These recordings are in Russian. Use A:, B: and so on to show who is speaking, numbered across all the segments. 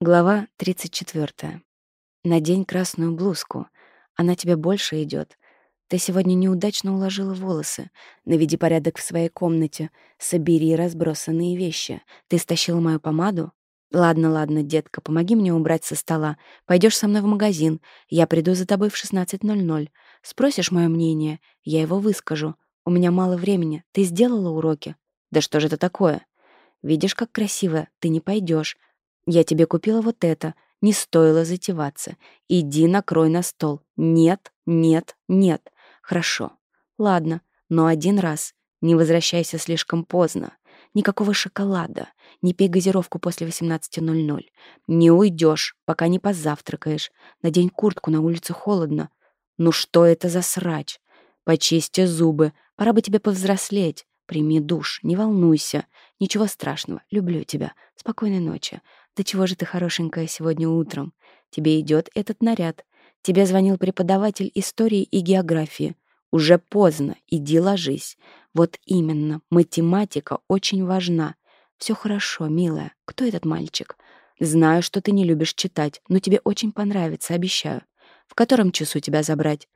A: Глава 34. Надень красную блузку. Она тебе больше идет. Ты сегодня неудачно уложила волосы. Наведи порядок в своей комнате. Собери разбросанные вещи. Ты стащила мою помаду? Ладно, ладно, детка, помоги мне убрать со стола. Пойдешь со мной в магазин. Я приду за тобой в 16.00. Спросишь мое мнение. Я его выскажу. У меня мало времени. Ты сделала уроки? Да что же это такое? Видишь, как красиво. Ты не пойдешь. Я тебе купила вот это. Не стоило затеваться. Иди накрой на стол. Нет, нет, нет. Хорошо. Ладно, но один раз. Не возвращайся слишком поздно. Никакого шоколада. Не пей газировку после 18.00. Не уйдешь, пока не позавтракаешь. Надень куртку, на улице холодно. Ну что это за срач? Почисти зубы. Пора бы тебе повзрослеть. Прими душ, не волнуйся. Ничего страшного, люблю тебя. Спокойной ночи. «Да чего же ты хорошенькая сегодня утром? Тебе идет этот наряд. Тебе звонил преподаватель истории и географии. Уже поздно, иди ложись. Вот именно, математика очень важна. Все хорошо, милая. Кто этот мальчик? Знаю, что ты не любишь читать, но тебе очень понравится, обещаю. В котором часу тебя забрать?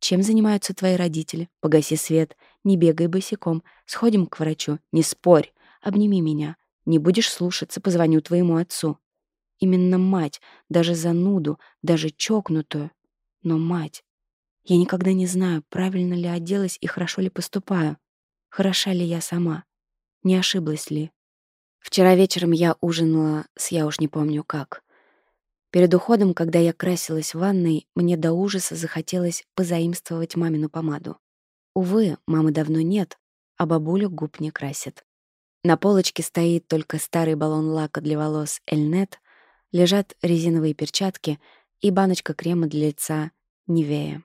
A: Чем занимаются твои родители? Погаси свет, не бегай босиком, сходим к врачу, не спорь, обними меня. Не будешь слушаться, позвоню твоему отцу. Именно мать, даже зануду, даже чокнутую. Но мать. Я никогда не знаю, правильно ли оделась и хорошо ли поступаю. Хороша ли я сама? Не ошиблась ли? Вчера вечером я ужинала с я уж не помню как. Перед уходом, когда я красилась в ванной, мне до ужаса захотелось позаимствовать мамину помаду. Увы, мамы давно нет, а бабуля губ не красит. На полочке стоит только старый баллон лака для волос «Эльнет», лежат резиновые перчатки и баночка крема для лица «Нивея».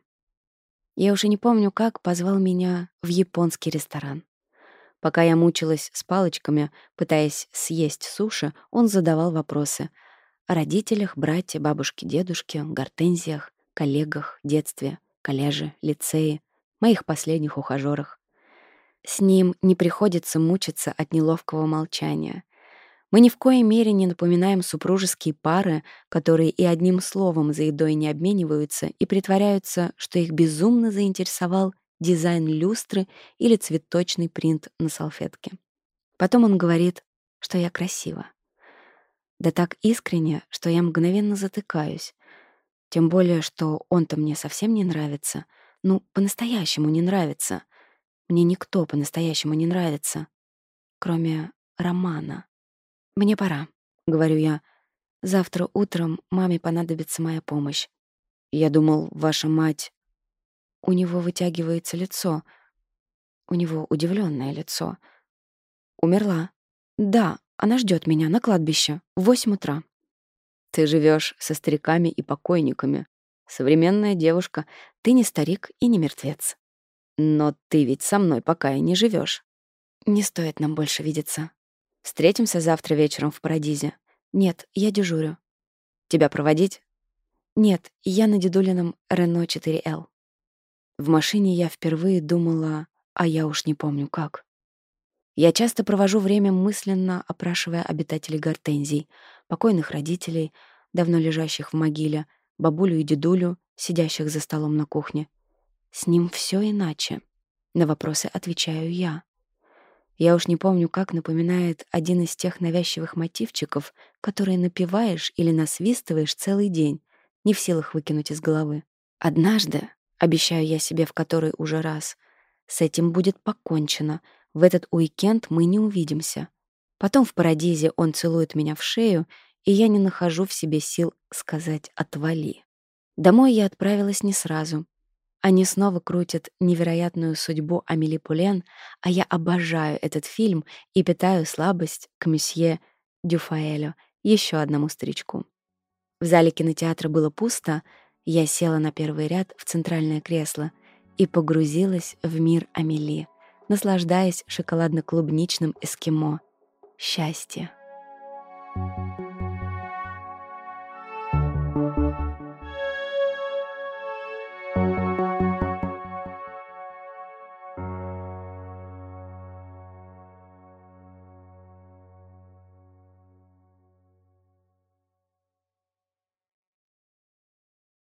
A: Я уже не помню, как позвал меня в японский ресторан. Пока я мучилась с палочками, пытаясь съесть суши, он задавал вопросы о родителях, брате, бабушке, дедушке, гортензиях, коллегах, детстве, коллеже, лицее, моих последних ухажерах. С ним не приходится мучиться от неловкого молчания. Мы ни в коей мере не напоминаем супружеские пары, которые и одним словом за едой не обмениваются и притворяются, что их безумно заинтересовал дизайн люстры или цветочный принт на салфетке. Потом он говорит, что я красива. Да так искренне, что я мгновенно затыкаюсь. Тем более, что он-то мне совсем не нравится. Ну, по-настоящему не нравится. Мне никто по-настоящему не нравится, кроме Романа. «Мне пора», — говорю я. «Завтра утром маме понадобится моя помощь». «Я думал, ваша мать...» У него вытягивается лицо. У него удивленное лицо. «Умерла?» «Да, она ждет меня на кладбище в восемь утра». «Ты живешь со стариками и покойниками. Современная девушка. Ты не старик и не мертвец». Но ты ведь со мной пока и не живешь. Не стоит нам больше видеться. Встретимся завтра вечером в Парадизе. Нет, я дежурю. Тебя проводить? Нет, я на дедулином Рено 4L. В машине я впервые думала, а я уж не помню как. Я часто провожу время мысленно, опрашивая обитателей гортензий, покойных родителей, давно лежащих в могиле, бабулю и дедулю, сидящих за столом на кухне, с ним все иначе. На вопросы отвечаю я. Я уж не помню, как напоминает один из тех навязчивых мотивчиков, которые напиваешь или насвистываешь целый день, не в силах выкинуть из головы. Однажды, обещаю я себе в который уже раз, с этим будет покончено. В этот уикенд мы не увидимся. Потом в парадизе он целует меня в шею, и я не нахожу в себе сил сказать «отвали». Домой я отправилась не сразу. Они снова крутят невероятную судьбу Амели Пулен, а я обожаю этот фильм и питаю слабость к месье Дюфаэлю, еще одному старичку. В зале кинотеатра было пусто, я села на первый ряд в центральное кресло и погрузилась в мир Амели, наслаждаясь шоколадно-клубничным эскимо. Счастье. Thank you.